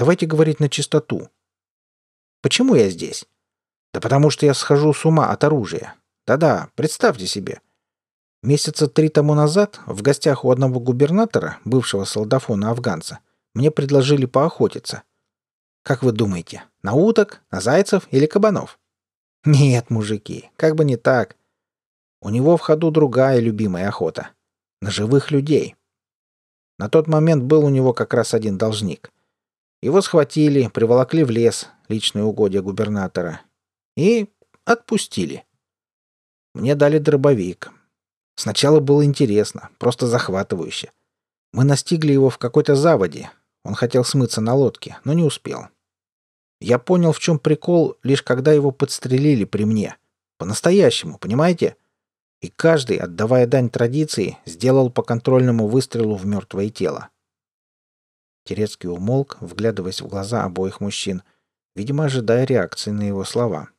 Давайте говорить на чистоту. Почему я здесь? Да потому что я схожу с ума от оружия. Да-да, представьте себе. Месяца три тому назад в гостях у одного губернатора, бывшего солдафона-афганца, мне предложили поохотиться. Как вы думаете, на уток, на зайцев или кабанов? Нет, мужики, как бы не так. У него в ходу другая любимая охота. На живых людей. На тот момент был у него как раз один должник. Его схватили, приволокли в лес, личное угодье губернатора, и отпустили. Мне дали дробовик. Сначала было интересно, просто захватывающе. Мы настигли его в какой-то заводе. Он хотел смыться на лодке, но не успел. Я понял, в чем прикол, лишь когда его подстрелили при мне. По-настоящему, понимаете? И каждый, отдавая дань традиции, сделал по контрольному выстрелу в мертвое тело. Терецкий умолк, вглядываясь в глаза обоих мужчин, видимо, ожидая реакции на его слова.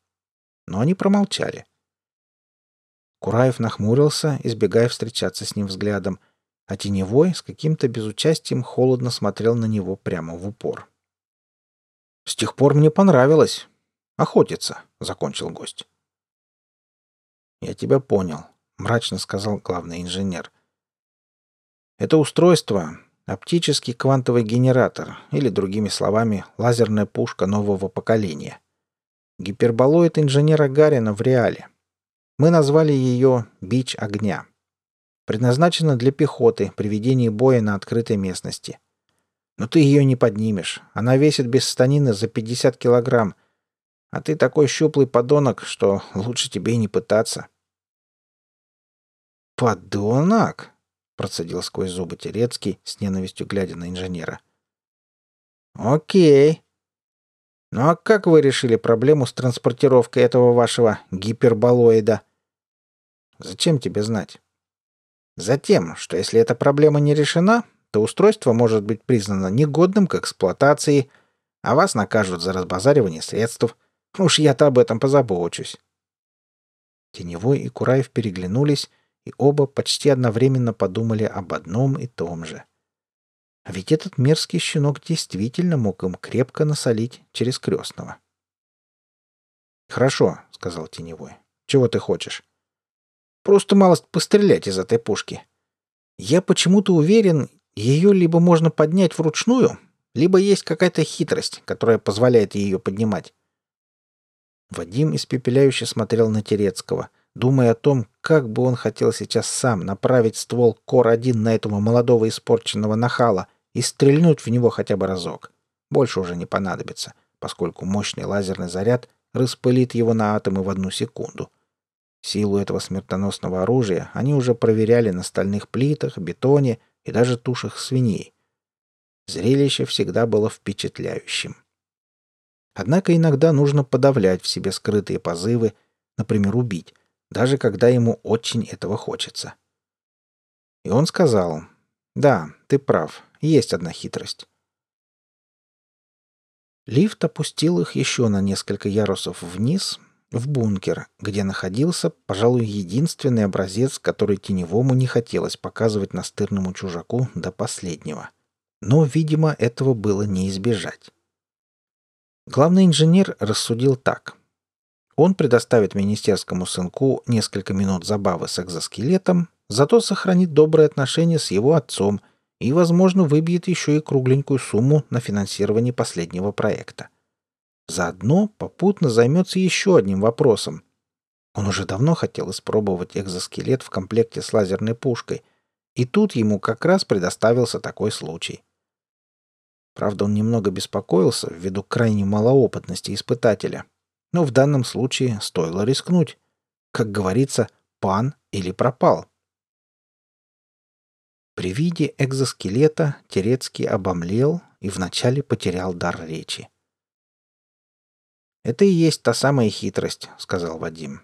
Но они промолчали. Кураев нахмурился, избегая встречаться с ним взглядом, а Теневой с каким-то безучастием холодно смотрел на него прямо в упор. «С тех пор мне понравилось. Охотиться», — закончил гость. «Я тебя понял», — мрачно сказал главный инженер. «Это устройство Оптический квантовый генератор, или, другими словами, лазерная пушка нового поколения. Гиперболоид инженера Гарина в реале. Мы назвали ее «Бич огня». Предназначена для пехоты при ведении боя на открытой местности. Но ты ее не поднимешь. Она весит без станины за 50 килограмм. А ты такой щуплый подонок, что лучше тебе и не пытаться. «Подонок?» Процедил сквозь зубы Терецкий, с ненавистью глядя на инженера. «Окей. Ну а как вы решили проблему с транспортировкой этого вашего гиперболоида?» «Зачем тебе знать?» «Затем, что если эта проблема не решена, то устройство может быть признано негодным к эксплуатации, а вас накажут за разбазаривание средств. Уж я-то об этом позабочусь». Теневой и Кураев переглянулись, и оба почти одновременно подумали об одном и том же. А ведь этот мерзкий щенок действительно мог им крепко насолить через крестного. «Хорошо», — сказал Теневой. «Чего ты хочешь?» «Просто малость пострелять из этой пушки. Я почему-то уверен, ее либо можно поднять вручную, либо есть какая-то хитрость, которая позволяет ее поднимать». Вадим испепеляюще смотрел на Терецкого — думая о том, как бы он хотел сейчас сам направить ствол Кор-1 на этого молодого испорченного нахала и стрельнуть в него хотя бы разок. Больше уже не понадобится, поскольку мощный лазерный заряд распылит его на атомы в одну секунду. Силу этого смертоносного оружия они уже проверяли на стальных плитах, бетоне и даже тушах свиней. Зрелище всегда было впечатляющим. Однако иногда нужно подавлять в себе скрытые позывы, например, убить, даже когда ему очень этого хочется. И он сказал, «Да, ты прав, есть одна хитрость». Лифт опустил их еще на несколько ярусов вниз, в бункер, где находился, пожалуй, единственный образец, который теневому не хотелось показывать настырному чужаку до последнего. Но, видимо, этого было не избежать. Главный инженер рассудил так. Он предоставит министерскому сынку несколько минут забавы с экзоскелетом, зато сохранит добрые отношения с его отцом и, возможно, выбьет еще и кругленькую сумму на финансирование последнего проекта. Заодно попутно займется еще одним вопросом. Он уже давно хотел испробовать экзоскелет в комплекте с лазерной пушкой, и тут ему как раз предоставился такой случай. Правда, он немного беспокоился ввиду крайней малоопытности испытателя, но в данном случае стоило рискнуть. Как говорится, пан или пропал. При виде экзоскелета Терецкий обомлел и вначале потерял дар речи. «Это и есть та самая хитрость», — сказал Вадим.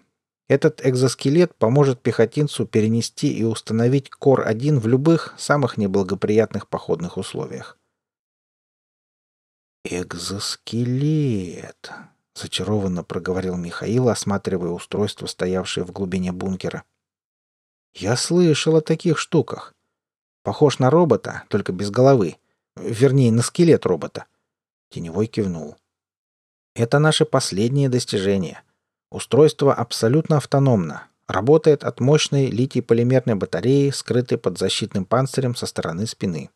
«Этот экзоскелет поможет пехотинцу перенести и установить Кор-1 в любых самых неблагоприятных походных условиях». «Экзоскелет», зачарованно проговорил Михаил, осматривая устройство, стоявшее в глубине бункера. Я слышал о таких штуках. Похож на робота, только без головы. Вернее, на скелет робота. Теневой кивнул. Это наше последнее достижение. Устройство абсолютно автономно. Работает от мощной литий-полимерной батареи, скрытой под защитным панцирем со стороны спины.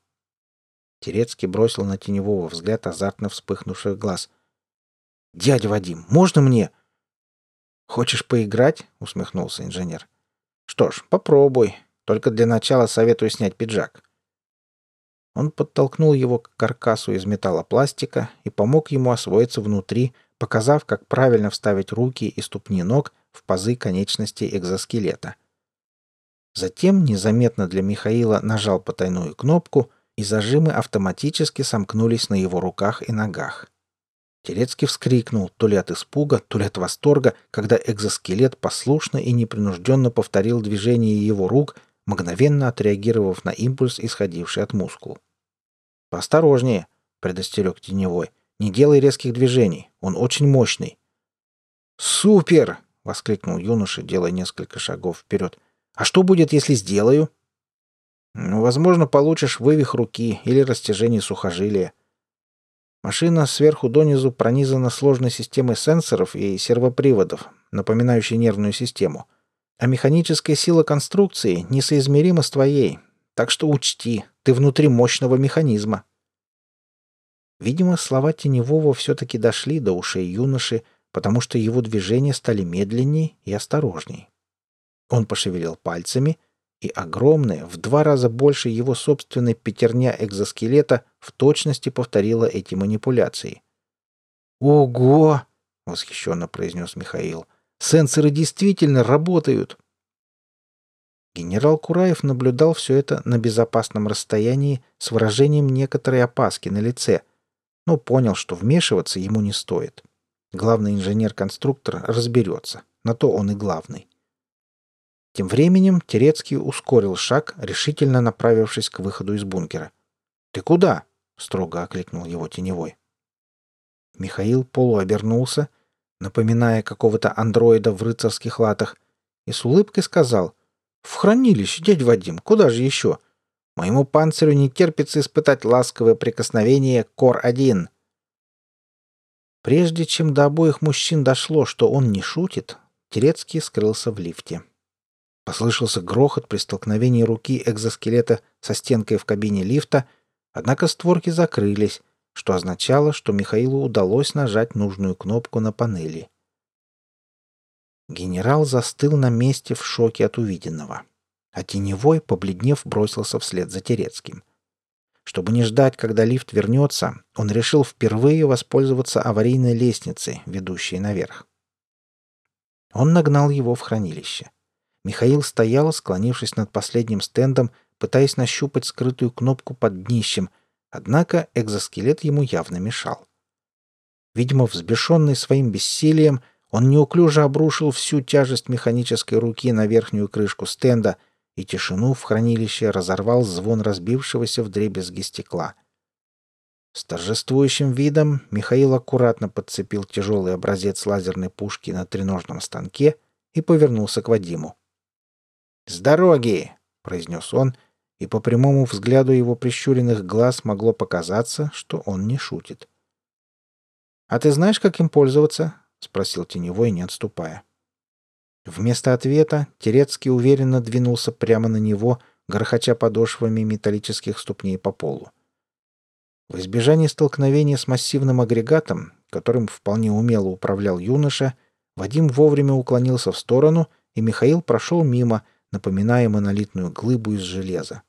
Терецкий бросил на Теневого взгляд азартно вспыхнувших глаз. «Дядя Вадим, можно мне?» «Хочешь поиграть?» — усмехнулся инженер. «Что ж, попробуй. Только для начала советую снять пиджак». Он подтолкнул его к каркасу из металлопластика и помог ему освоиться внутри, показав, как правильно вставить руки и ступни ног в пазы конечностей экзоскелета. Затем незаметно для Михаила нажал потайную кнопку, и зажимы автоматически сомкнулись на его руках и ногах. Терецкий вскрикнул то ли от испуга, то ли от восторга, когда экзоскелет послушно и непринужденно повторил движение его рук, мгновенно отреагировав на импульс, исходивший от мускул. «Поосторожнее», — предостерег Теневой. «Не делай резких движений. Он очень мощный». «Супер!» — воскликнул юноша, делая несколько шагов вперед. «А что будет, если сделаю?» «Ну, возможно, получишь вывих руки или растяжение сухожилия. Машина сверху донизу пронизана сложной системой сенсоров и сервоприводов, напоминающей нервную систему. А механическая сила конструкции несоизмерима с твоей, так что учти, ты внутри мощного механизма». Видимо, слова Теневого все-таки дошли до ушей юноши, потому что его движения стали медленней и осторожней. Он пошевелил пальцами, и огромная, в два раза больше его собственной пятерня экзоскелета в точности повторила эти манипуляции. «Ого!» — восхищенно произнес Михаил. «Сенсоры действительно работают!» Генерал Кураев наблюдал все это на безопасном расстоянии с выражением некоторой опаски на лице, но понял, что вмешиваться ему не стоит. Главный инженер-конструктор разберется, на то он и главный. Тем временем Терецкий ускорил шаг, решительно направившись к выходу из бункера. «Ты куда?» — строго окликнул его теневой. Михаил полуобернулся, напоминая какого-то андроида в рыцарских латах, и с улыбкой сказал — «В хранилище, дядь Вадим, куда же еще? Моему панцирю не терпится испытать ласковое прикосновение Кор-1». Прежде чем до обоих мужчин дошло, что он не шутит, Терецкий скрылся в лифте. Послышался грохот при столкновении руки экзоскелета со стенкой в кабине лифта, однако створки закрылись, что означало, что Михаилу удалось нажать нужную кнопку на панели. Генерал застыл на месте в шоке от увиденного. А теневой, побледнев, бросился вслед за Терецким. Чтобы не ждать, когда лифт вернется, он решил впервые воспользоваться аварийной лестницей, ведущей наверх. Он нагнал его в хранилище. Михаил стоял, склонившись над последним стендом, пытаясь нащупать скрытую кнопку под днищем, однако экзоскелет ему явно мешал. Видимо, взбешенный своим бессилием, он неуклюже обрушил всю тяжесть механической руки на верхнюю крышку стенда, и тишину в хранилище разорвал звон разбившегося в дребезги стекла. С торжествующим видом Михаил аккуратно подцепил тяжелый образец лазерной пушки на треножном станке и повернулся к Вадиму. «С дороги!» — произнес он, и по прямому взгляду его прищуренных глаз могло показаться, что он не шутит. «А ты знаешь, как им пользоваться?» — спросил Теневой, не отступая. Вместо ответа Терецкий уверенно двинулся прямо на него, грохоча подошвами металлических ступней по полу. В избежание столкновения с массивным агрегатом, которым вполне умело управлял юноша, Вадим вовремя уклонился в сторону, и Михаил прошел мимо, напоминая монолитную глыбу из железа.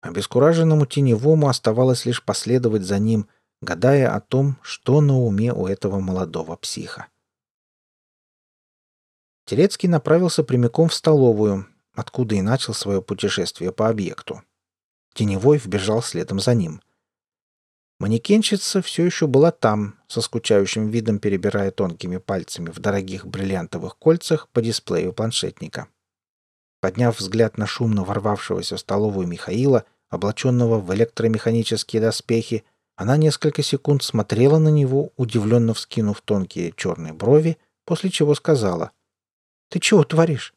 Обескураженному теневому оставалось лишь последовать за ним, гадая о том, что на уме у этого молодого психа. Терецкий направился прямиком в столовую, откуда и начал свое путешествие по объекту. Теневой вбежал следом за ним. Манекенщица все еще была там, со скучающим видом перебирая тонкими пальцами в дорогих бриллиантовых кольцах по дисплею планшетника. Подняв взгляд на шумно ворвавшегося в столовую Михаила, облаченного в электромеханические доспехи, она несколько секунд смотрела на него, удивленно вскинув тонкие черные брови, после чего сказала. «Ты чего творишь?»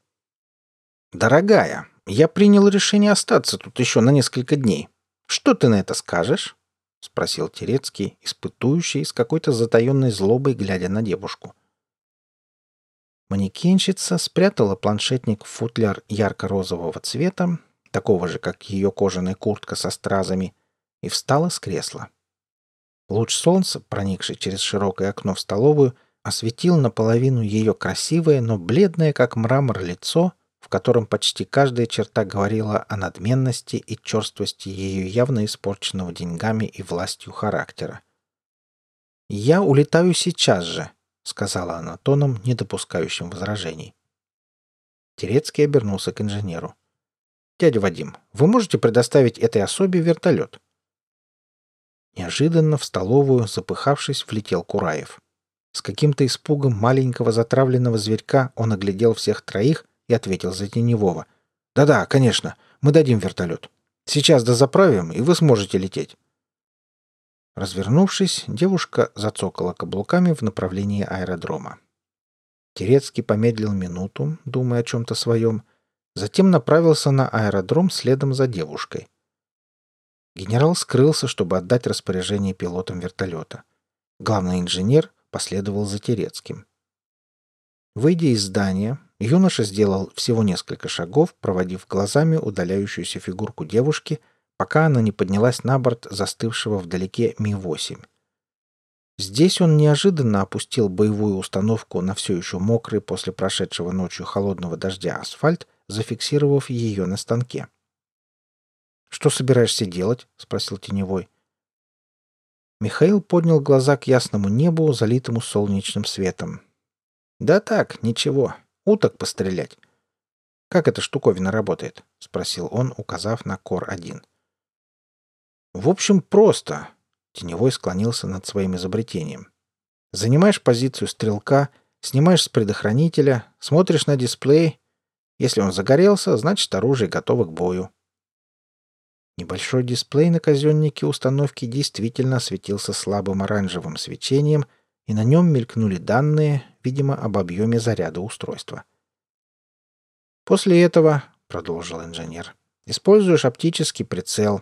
«Дорогая, я принял решение остаться тут еще на несколько дней. Что ты на это скажешь?» — спросил Терецкий, испытующий с какой-то затаенной злобой, глядя на девушку. Манекенщица спрятала планшетник в футляр ярко-розового цвета, такого же, как ее кожаная куртка со стразами, и встала с кресла. Луч солнца, проникший через широкое окно в столовую, осветил наполовину ее красивое, но бледное, как мрамор, лицо, в котором почти каждая черта говорила о надменности и черствости ее явно испорченного деньгами и властью характера. «Я улетаю сейчас же», — сказала она тоном, не допускающим возражений. Терецкий обернулся к инженеру. «Дядя Вадим, вы можете предоставить этой особе вертолет?» Неожиданно в столовую, запыхавшись, влетел Кураев. С каким-то испугом маленького затравленного зверька он оглядел всех троих и ответил за Теневого. «Да-да, конечно. Мы дадим вертолет. Сейчас дозаправим, и вы сможете лететь». Развернувшись, девушка зацокала каблуками в направлении аэродрома. Терецкий помедлил минуту, думая о чем-то своем, затем направился на аэродром следом за девушкой. Генерал скрылся, чтобы отдать распоряжение пилотам вертолета. Главный инженер последовал за Терецким. Выйдя из здания, юноша сделал всего несколько шагов, проводив глазами удаляющуюся фигурку девушки, пока она не поднялась на борт застывшего вдалеке Ми-8. Здесь он неожиданно опустил боевую установку на все еще мокрый после прошедшего ночью холодного дождя асфальт, зафиксировав ее на станке. «Что собираешься делать?» — спросил Теневой. Михаил поднял глаза к ясному небу, залитому солнечным светом. «Да так, ничего. Уток пострелять». «Как эта штуковина работает?» — спросил он, указав на Кор-1. «В общем, просто». Теневой склонился над своим изобретением. «Занимаешь позицию стрелка, снимаешь с предохранителя, смотришь на дисплей. Если он загорелся, значит оружие готово к бою. Небольшой дисплей на казеннике установки действительно осветился слабым оранжевым свечением, и на нем мелькнули данные, видимо, об объеме заряда устройства. «После этого», — продолжил инженер, — «используешь оптический прицел.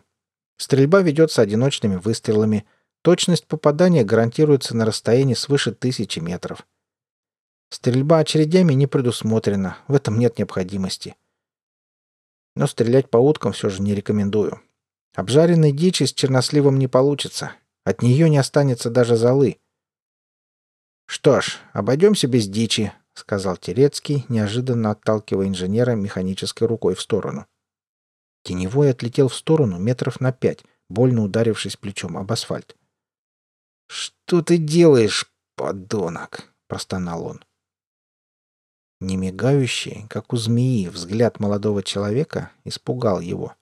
Стрельба ведется одиночными выстрелами. Точность попадания гарантируется на расстоянии свыше тысячи метров. Стрельба очередями не предусмотрена, в этом нет необходимости. Но стрелять по уткам все же не рекомендую. Обжаренной дичи с черносливом не получится. От нее не останется даже золы. «Что ж, обойдемся без дичи», — сказал Терецкий, неожиданно отталкивая инженера механической рукой в сторону. Теневой отлетел в сторону метров на пять, больно ударившись плечом об асфальт. «Что ты делаешь, подонок?» — простонал он. Немигающий, как у змеи, взгляд молодого человека испугал его.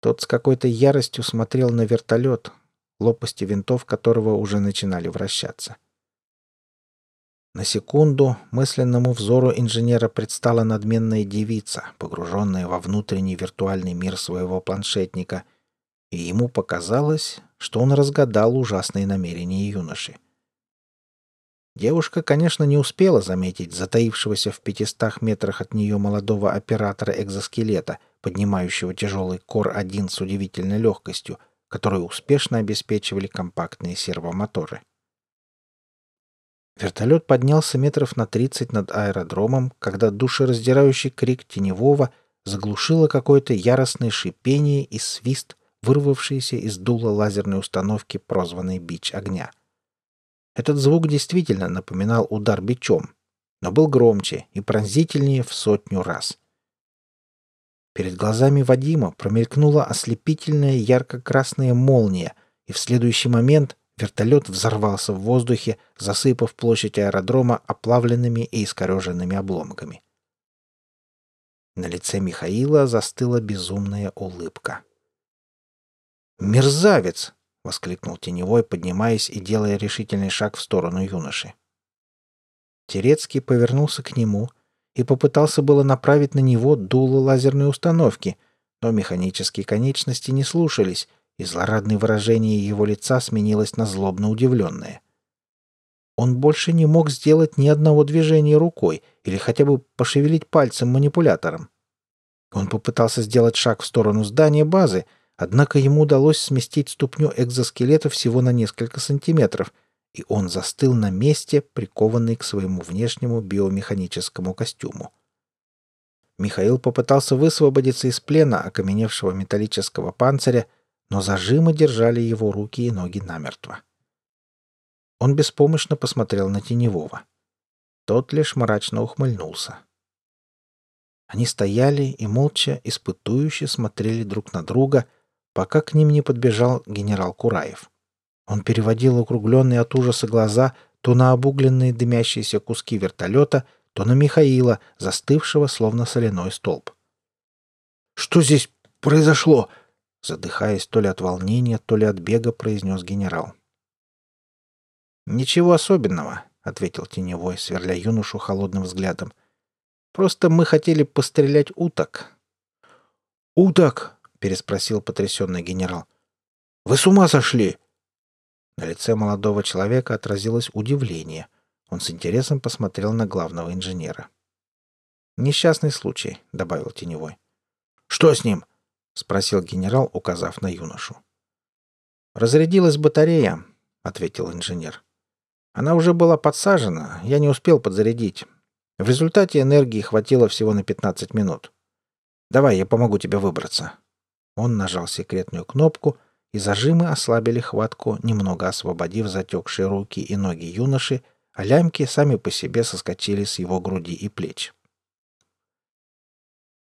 Тот с какой-то яростью смотрел на вертолет, лопасти винтов которого уже начинали вращаться. На секунду мысленному взору инженера предстала надменная девица, погруженная во внутренний виртуальный мир своего планшетника, и ему показалось, что он разгадал ужасные намерения юноши. Девушка, конечно, не успела заметить затаившегося в пятистах метрах от нее молодого оператора экзоскелета, поднимающего тяжелый Кор-1 с удивительной легкостью, которые успешно обеспечивали компактные сервомоторы. Вертолет поднялся метров на 30 над аэродромом, когда душераздирающий крик теневого заглушило какое-то яростное шипение и свист, вырвавшийся из дула лазерной установки, прозванной «Бич огня». Этот звук действительно напоминал удар бичом, но был громче и пронзительнее в сотню раз — Перед глазами Вадима промелькнула ослепительная ярко-красная молния, и в следующий момент вертолет взорвался в воздухе, засыпав площадь аэродрома оплавленными и искореженными обломками. На лице Михаила застыла безумная улыбка. «Мерзавец!» — воскликнул Теневой, поднимаясь и делая решительный шаг в сторону юноши. Терецкий повернулся к нему и попытался было направить на него дуло лазерной установки, но механические конечности не слушались, и злорадное выражение его лица сменилось на злобно удивленное. Он больше не мог сделать ни одного движения рукой или хотя бы пошевелить пальцем манипулятором. Он попытался сделать шаг в сторону здания базы, Однако ему удалось сместить ступню экзоскелета всего на несколько сантиметров, и он застыл на месте, прикованный к своему внешнему биомеханическому костюму. Михаил попытался высвободиться из плена окаменевшего металлического панциря, но зажимы держали его руки и ноги намертво. Он беспомощно посмотрел на Теневого. Тот лишь мрачно ухмыльнулся. Они стояли и молча, испытующе смотрели друг на друга, пока к ним не подбежал генерал Кураев. Он переводил округленные от ужаса глаза то на обугленные дымящиеся куски вертолета, то на Михаила, застывшего, словно соляной столб. «Что здесь произошло?» Задыхаясь то ли от волнения, то ли от бега, произнес генерал. «Ничего особенного», — ответил Теневой, сверля юношу холодным взглядом. «Просто мы хотели пострелять уток». «Уток?» — переспросил потрясенный генерал. «Вы с ума сошли?» На лице молодого человека отразилось удивление. Он с интересом посмотрел на главного инженера. «Несчастный случай», — добавил Теневой. «Что с ним?» — спросил генерал, указав на юношу. «Разрядилась батарея», — ответил инженер. Она уже была подсажена, я не успел подзарядить. В результате энергии хватило всего на 15 минут. Давай, я помогу тебе выбраться. Он нажал секретную кнопку, и зажимы ослабили хватку, немного освободив затекшие руки и ноги юноши, а лямки сами по себе соскочили с его груди и плеч.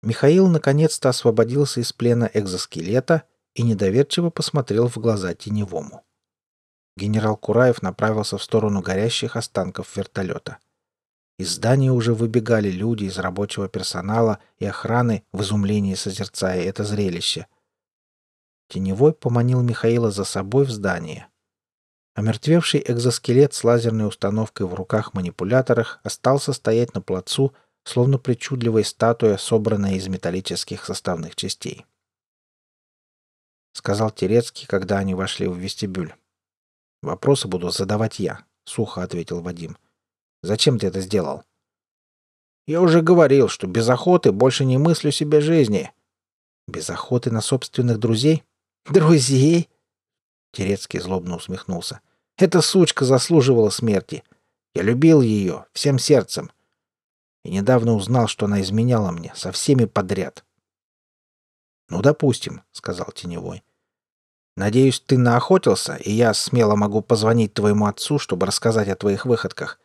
Михаил наконец-то освободился из плена экзоскелета и недоверчиво посмотрел в глаза теневому. Генерал Кураев направился в сторону горящих останков вертолета. Из здания уже выбегали люди из рабочего персонала и охраны в изумлении созерцая это зрелище. Теневой поманил Михаила за собой в здание. Омертвевший экзоскелет с лазерной установкой в руках-манипуляторах остался стоять на плацу, словно причудливая статуя, собранная из металлических составных частей. Сказал Терецкий, когда они вошли в вестибюль. Вопросы буду задавать я, сухо ответил Вадим. Зачем ты это сделал? Я уже говорил, что без охоты больше не мыслю себе жизни. Без охоты на собственных друзей? Друзей? Терецкий злобно усмехнулся. Эта сучка заслуживала смерти. Я любил ее всем сердцем. И недавно узнал, что она изменяла мне со всеми подряд. «Ну, допустим», — сказал Теневой. Надеюсь, ты наохотился, и я смело могу позвонить твоему отцу, чтобы рассказать о твоих выходках.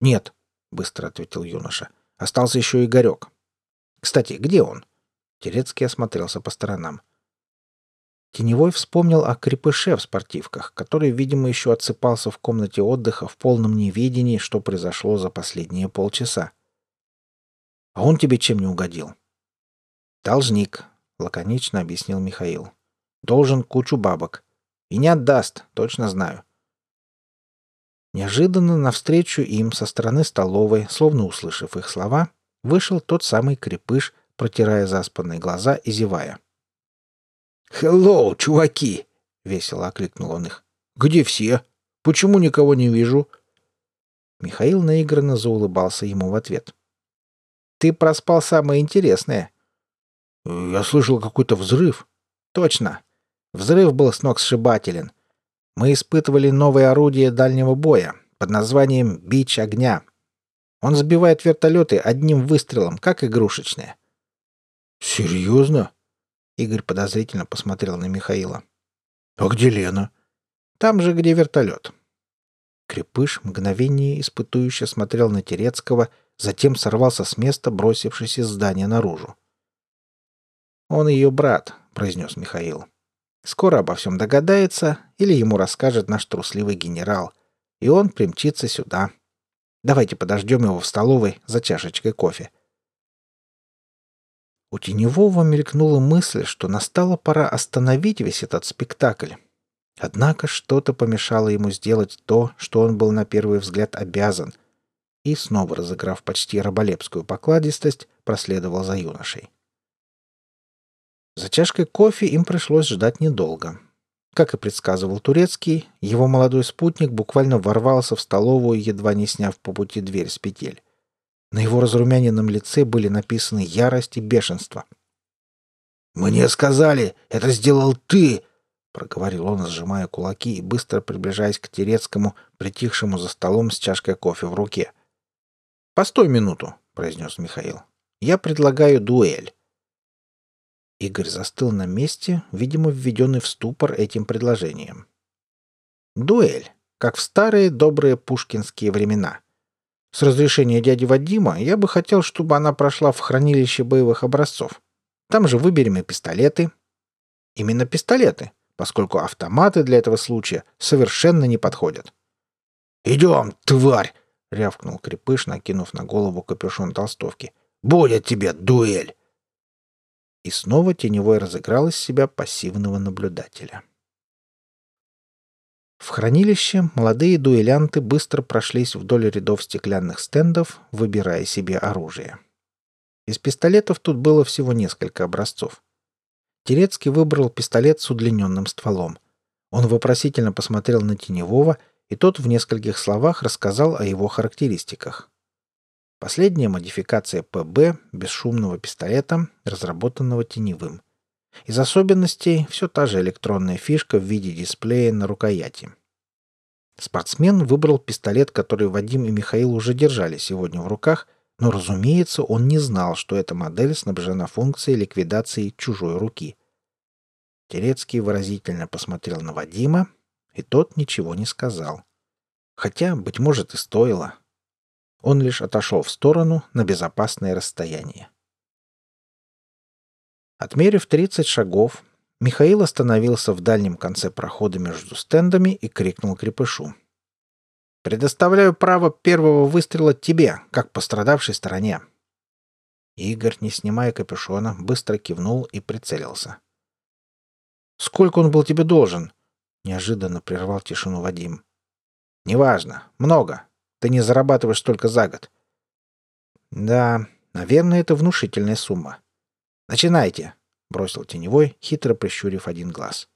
Нет, быстро ответил юноша. Остался еще Игорек. Кстати, где он? Терецкий осмотрелся по сторонам. Теневой вспомнил о крепыше в спортивках, который, видимо, еще отсыпался в комнате отдыха в полном неведении, что произошло за последние полчаса. «А он тебе чем не угодил?» «Должник», — лаконично объяснил Михаил. Должен кучу бабок. И не отдаст, точно знаю. Неожиданно навстречу им со стороны столовой, словно услышав их слова, вышел тот самый крепыш, протирая заспанные глаза и зевая. «Хеллоу, чуваки!» — весело окликнул он их. «Где все? Почему никого не вижу?» Михаил наигранно заулыбался ему в ответ. «Ты проспал самое интересное». «Я слышал какой-то взрыв». «Точно. Взрыв был сногсшибателен. Мы испытывали новое орудие дальнего боя под названием «Бич огня». Он сбивает вертолеты одним выстрелом, как игрушечные. «Серьезно?» Игорь подозрительно посмотрел на Михаила. «А где Лена?» «Там же, где вертолет». Крепыш мгновение испытующе смотрел на Терецкого, затем сорвался с места, бросившись из здания наружу. «Он ее брат», — произнес Михаил. Скоро обо всем догадается или ему расскажет наш трусливый генерал, и он примчится сюда. Давайте подождем его в столовой за чашечкой кофе. У Теневого мелькнула мысль, что настала пора остановить весь этот спектакль. Однако что-то помешало ему сделать то, что он был на первый взгляд обязан, и, снова разыграв почти раболепскую покладистость, проследовал за юношей. За чашкой кофе им пришлось ждать недолго. Как и предсказывал Турецкий, его молодой спутник буквально ворвался в столовую, едва не сняв по пути дверь с петель. На его разрумяненном лице были написаны ярость и бешенство. «Мне сказали, это сделал ты!» — проговорил он, сжимая кулаки и быстро приближаясь к Терецкому, притихшему за столом с чашкой кофе в руке. «Постой минуту», — произнес Михаил. «Я предлагаю дуэль». Игорь застыл на месте, видимо, введенный в ступор этим предложением. «Дуэль, как в старые добрые пушкинские времена. С разрешения дяди Вадима я бы хотел, чтобы она прошла в хранилище боевых образцов. Там же выберем и пистолеты. Именно пистолеты, поскольку автоматы для этого случая совершенно не подходят. «Идем, тварь!» — рявкнул Крепыш, накинув на голову капюшон толстовки. «Будет тебе дуэль!» И снова Теневой разыграл из себя пассивного наблюдателя. В хранилище молодые дуэлянты быстро прошлись вдоль рядов стеклянных стендов, выбирая себе оружие. Из пистолетов тут было всего несколько образцов. Терецкий выбрал пистолет с удлиненным стволом. Он вопросительно посмотрел на Теневого, и тот в нескольких словах рассказал о его характеристиках. Последняя модификация ПБ бесшумного пистолета, разработанного теневым. Из особенностей все та же электронная фишка в виде дисплея на рукояти. Спортсмен выбрал пистолет, который Вадим и Михаил уже держали сегодня в руках, но, разумеется, он не знал, что эта модель снабжена функцией ликвидации чужой руки. Терецкий выразительно посмотрел на Вадима, и тот ничего не сказал. Хотя, быть может, и стоило. Он лишь отошел в сторону на безопасное расстояние. Отмерив 30 шагов, Михаил остановился в дальнем конце прохода между стендами и крикнул крепышу. «Предоставляю право первого выстрела тебе, как пострадавшей стороне». Игорь, не снимая капюшона, быстро кивнул и прицелился. «Сколько он был тебе должен?» — неожиданно прервал тишину Вадим. «Неважно. Много. Ты не зарабатываешь столько за год». «Да, наверное, это внушительная сумма. «Начинайте!» — бросил теневой, хитро прищурив один глаз.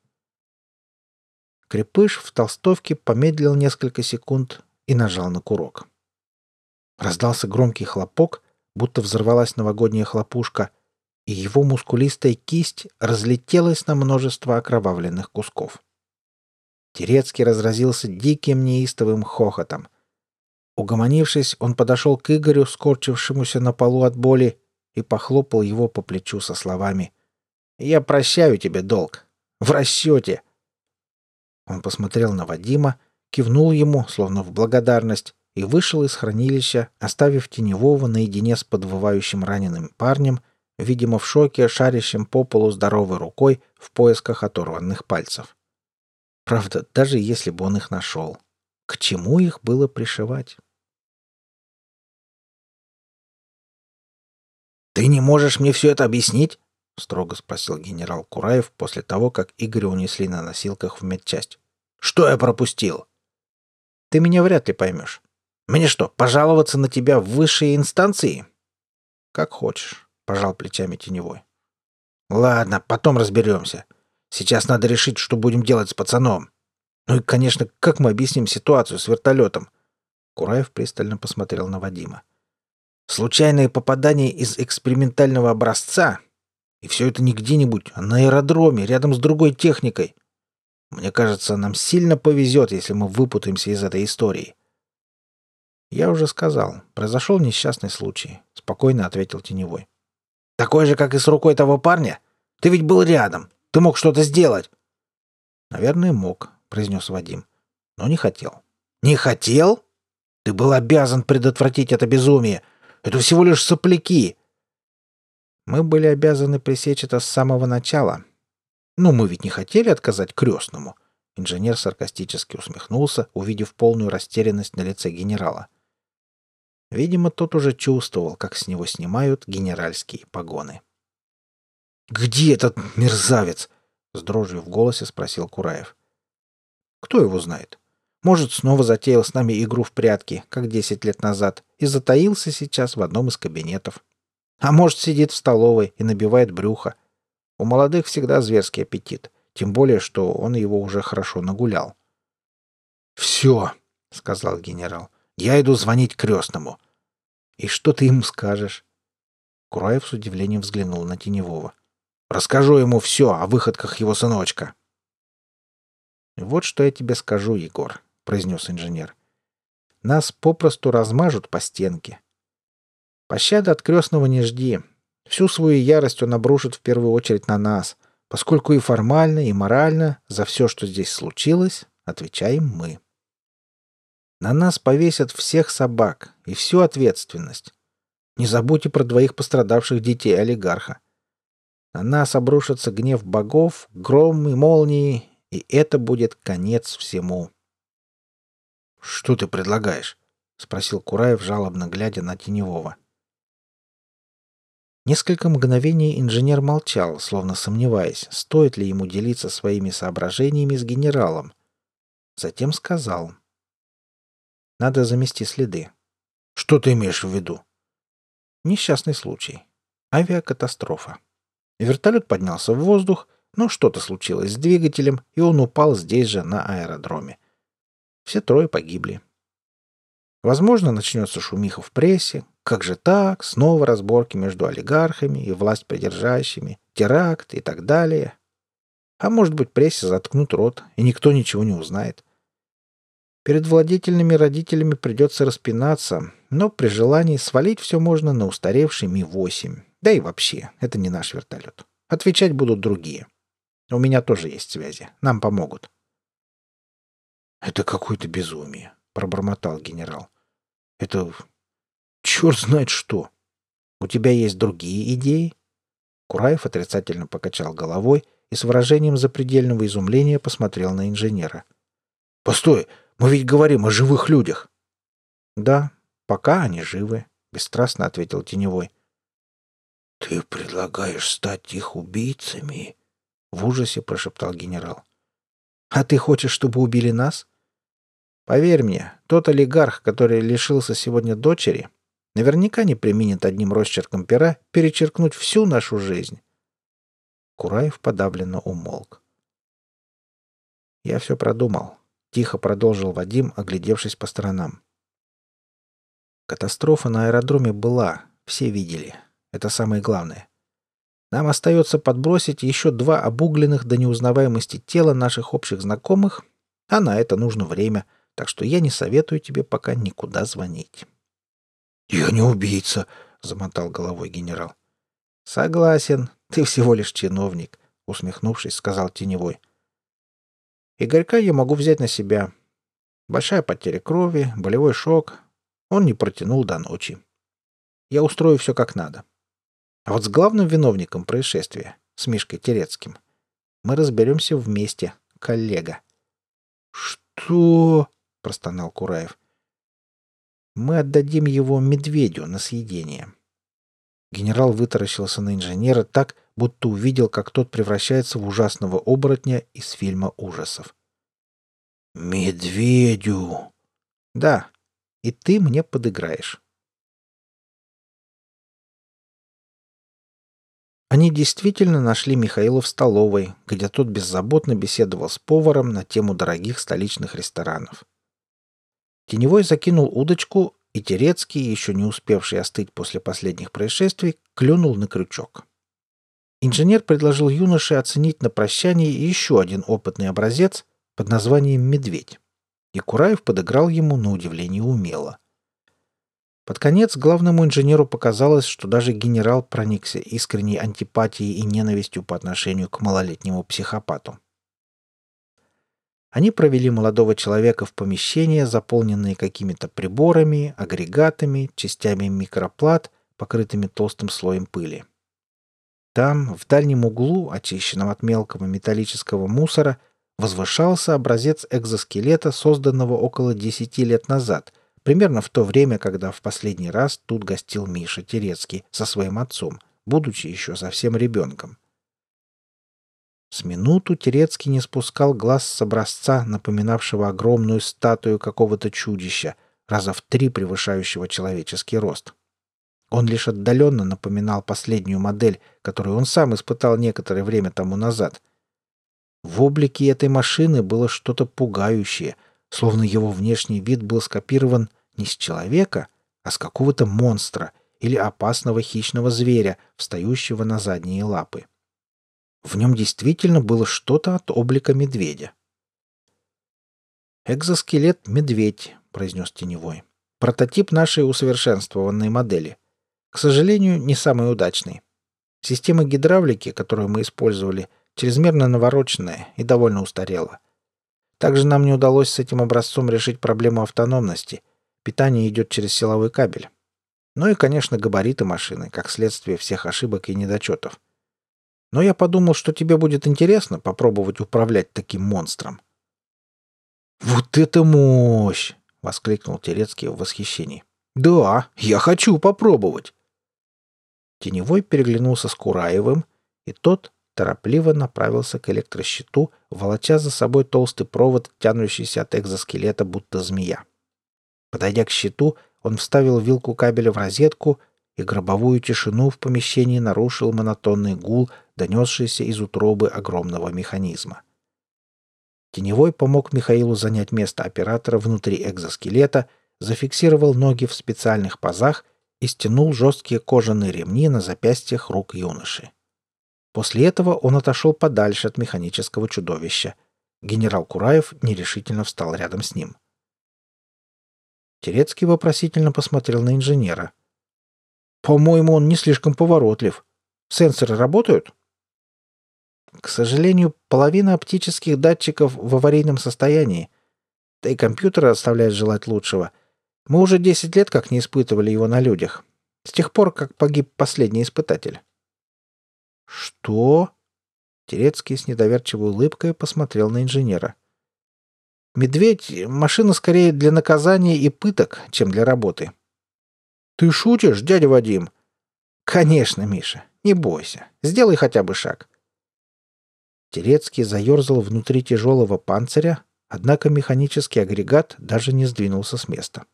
Крепыш в толстовке помедлил несколько секунд и нажал на курок. Раздался громкий хлопок, будто взорвалась новогодняя хлопушка, и его мускулистая кисть разлетелась на множество окровавленных кусков. Терецкий разразился диким неистовым хохотом. Угомонившись, он подошел к Игорю, скорчившемуся на полу от боли, и похлопал его по плечу со словами «Я прощаю тебе долг. В расчете». Он посмотрел на Вадима, кивнул ему, словно в благодарность, и вышел из хранилища, оставив Теневого наедине с подвывающим раненым парнем, видимо, в шоке, шарящим по полу здоровой рукой в поисках оторванных пальцев. Правда, даже если бы он их нашел, к чему их было пришивать? «Ты не можешь мне все это объяснить?» — строго спросил генерал Кураев после того, как Игоря унесли на носилках в медчасть. «Что я пропустил?» «Ты меня вряд ли поймешь. Мне что, пожаловаться на тебя в высшие инстанции?» «Как хочешь», — пожал плечами теневой. «Ладно, потом разберемся. Сейчас надо решить, что будем делать с пацаном. Ну и, конечно, как мы объясним ситуацию с вертолетом?» Кураев пристально посмотрел на Вадима. Случайное попадание из экспериментального образца. И все это не где-нибудь, а на аэродроме, рядом с другой техникой. Мне кажется, нам сильно повезет, если мы выпутаемся из этой истории. Я уже сказал, произошел несчастный случай, спокойно ответил Теневой. Такой же, как и с рукой того парня? Ты ведь был рядом. Ты мог что-то сделать. Наверное, мог, произнес Вадим. Но не хотел. Не хотел? Ты был обязан предотвратить это безумие. Это всего лишь сопляки!» Мы были обязаны пресечь это с самого начала. Ну, мы ведь не хотели отказать крестному. Инженер саркастически усмехнулся, увидев полную растерянность на лице генерала. Видимо, тот уже чувствовал, как с него снимают генеральские погоны. «Где этот мерзавец?» — с дрожью в голосе спросил Кураев. «Кто его знает? Может, снова затеял с нами игру в прятки, как десять лет назад, и затаился сейчас в одном из кабинетов. А может, сидит в столовой и набивает брюхо. У молодых всегда зверский аппетит, тем более, что он его уже хорошо нагулял. «Все», — сказал генерал, — «я иду звонить крестному». «И что ты ему скажешь?» Кураев с удивлением взглянул на Теневого. Расскажу ему все о выходках его сыночка». «Вот что я тебе скажу, Егор», — произнес инженер. «Нас попросту размажут по стенке. Пощады от крестного не жди. Всю свою ярость он обрушит в первую очередь на нас, поскольку и формально, и морально за все, что здесь случилось, отвечаем мы. На нас повесят всех собак и всю ответственность. Не забудьте про двоих пострадавших детей олигарха. На нас обрушится гнев богов, гром и молнии, и это будет конец всему. «Что ты предлагаешь?» — спросил Кураев, жалобно глядя на Теневого. Несколько мгновений инженер молчал, словно сомневаясь, стоит ли ему делиться своими соображениями с генералом. Затем сказал. «Надо замести следы». «Что ты имеешь в виду?» «Несчастный случай. Авиакатастрофа. Вертолет поднялся в воздух, но что-то случилось с двигателем, и он упал здесь же, на аэродроме. Все трое погибли. Возможно, начнется шумиха в прессе. Как же так? Снова разборки между олигархами и власть придержащими, теракт и так далее. А может быть, прессе заткнут рот, и никто ничего не узнает. Перед владетельными родителями придется распинаться, но при желании свалить все можно на устаревший Ми-8. Да и вообще, это не наш вертолет. Отвечать будут другие. У меня тоже есть связи. Нам помогут. «Это какое-то безумие», — пробормотал генерал. «Это... черт знает что. У тебя есть другие идеи?» Кураев отрицательно покачал головой и с выражением запредельного изумления посмотрел на инженера. «Постой, мы ведь говорим о живых людях!» «Да, пока они живы», — бесстрастно ответил Теневой. «Ты предлагаешь стать их убийцами?» — в ужасе прошептал генерал. «А ты хочешь, чтобы убили нас?» «Поверь мне, тот олигарх, который лишился сегодня дочери, наверняка не применит одним росчерком пера перечеркнуть всю нашу жизнь». Кураев подавленно умолк. «Я все продумал», — тихо продолжил Вадим, оглядевшись по сторонам. Катастрофа на аэродроме была, все видели. Это самое главное. Нам остается подбросить еще два обугленных до неузнаваемости тела наших общих знакомых, а на это нужно время, так что я не советую тебе пока никуда звонить». «Я не убийца», — замотал головой генерал. «Согласен, ты всего лишь чиновник», — усмехнувшись, сказал Теневой. «Игорька я могу взять на себя. Большая потеря крови, болевой шок. Он не протянул до ночи. Я устрою все как надо. А вот с главным виновником происшествия, с Мишкой Терецким, мы разберемся вместе, коллега. «Что?» — простонал Кураев. «Мы отдадим его медведю на съедение». Генерал вытаращился на инженера так, будто увидел, как тот превращается в ужасного оборотня из фильма ужасов. «Медведю!» «Да, и ты мне подыграешь». Они действительно нашли Михаила в столовой, где тот беззаботно беседовал с поваром на тему дорогих столичных ресторанов. Теневой закинул удочку, и Терецкий, еще не успевший остыть после последних происшествий, клюнул на крючок. Инженер предложил юноше оценить на прощание еще один опытный образец под названием «Медведь». И Кураев подыграл ему на удивление умело – под конец главному инженеру показалось, что даже генерал проникся искренней антипатией и ненавистью по отношению к малолетнему психопату. Они провели молодого человека в помещение, заполненное какими-то приборами, агрегатами, частями микроплат, покрытыми толстым слоем пыли. Там, в дальнем углу, очищенном от мелкого металлического мусора, возвышался образец экзоскелета, созданного около 10 лет назад – Примерно в то время, когда в последний раз тут гостил Миша Терецкий со своим отцом, будучи еще совсем ребенком. С минуту Терецкий не спускал глаз с образца, напоминавшего огромную статую какого-то чудища, раза в три превышающего человеческий рост. Он лишь отдаленно напоминал последнюю модель, которую он сам испытал некоторое время тому назад. В облике этой машины было что-то пугающее — словно его внешний вид был скопирован не с человека, а с какого-то монстра или опасного хищного зверя, встающего на задние лапы. В нем действительно было что-то от облика медведя. «Экзоскелет «Медведь», — произнес Теневой. «Прототип нашей усовершенствованной модели. К сожалению, не самый удачный. Система гидравлики, которую мы использовали, чрезмерно навороченная и довольно устарела. Также нам не удалось с этим образцом решить проблему автономности. Питание идет через силовой кабель. Ну и, конечно, габариты машины, как следствие всех ошибок и недочетов. Но я подумал, что тебе будет интересно попробовать управлять таким монстром. «Вот это мощь!» — воскликнул Терецкий в восхищении. «Да, я хочу попробовать!» Теневой переглянулся с Кураевым, и тот торопливо направился к электрощиту, волоча за собой толстый провод, тянущийся от экзоскелета, будто змея. Подойдя к щиту, он вставил вилку кабеля в розетку, и гробовую тишину в помещении нарушил монотонный гул, донесшийся из утробы огромного механизма. Теневой помог Михаилу занять место оператора внутри экзоскелета, зафиксировал ноги в специальных пазах и стянул жесткие кожаные ремни на запястьях рук юноши. После этого он отошел подальше от механического чудовища. Генерал Кураев нерешительно встал рядом с ним. Терецкий вопросительно посмотрел на инженера. «По-моему, он не слишком поворотлив. Сенсоры работают?» К сожалению, половина оптических датчиков в аварийном состоянии. Да и компьютер оставляет желать лучшего. Мы уже 10 лет как не испытывали его на людях. С тех пор, как погиб последний испытатель. «Что?» Терецкий с недоверчивой улыбкой посмотрел на инженера. «Медведь — машина скорее для наказания и пыток, чем для работы». «Ты шутишь, дядя Вадим?» «Конечно, Миша. Не бойся. Сделай хотя бы шаг. Терецкий заерзал внутри тяжелого панциря, однако механический агрегат даже не сдвинулся с места.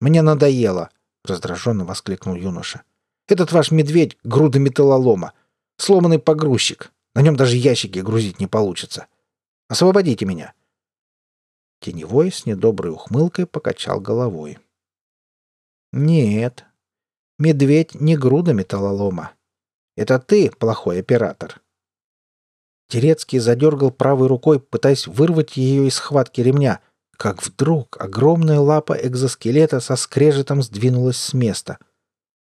«Мне надоело!» — раздраженно воскликнул юноша. «Этот ваш медведь — груда металлолома. Сломанный погрузчик. На нем даже ящики грузить не получится. Освободите меня!» Теневой с недоброй ухмылкой покачал головой. «Нет, медведь не груда металлолома. Это ты плохой оператор. Терецкий задергал правой рукой, пытаясь вырвать ее из схватки ремня, как вдруг огромная лапа экзоскелета со скрежетом сдвинулась с места.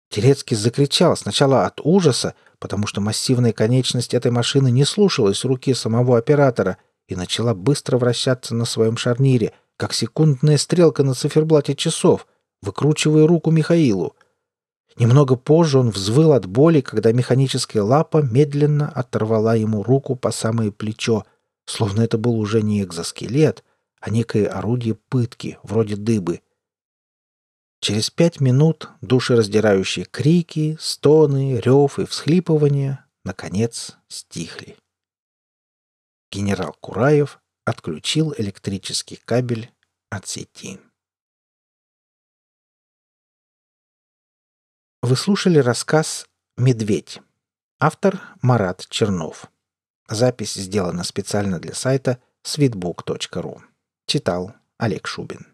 Терецкий закричал сначала от ужаса, потому что массивная конечность этой машины не слушалась руки самого оператора и начала быстро вращаться на своем шарнире, как секундная стрелка на циферблате часов, выкручивая руку Михаилу. Немного позже он взвыл от боли, когда механическая лапа медленно оторвала ему руку по самое плечо, словно это был уже не экзоскелет, а некое орудие пытки, вроде дыбы. Через пять минут душераздирающие крики, стоны, рев и всхлипывания наконец стихли. Генерал Кураев отключил электрический кабель от сети. Вы слушали рассказ «Медведь». Автор Марат Чернов. Запись сделана специально для сайта sweetbook.ru. Читал Олег Шубин.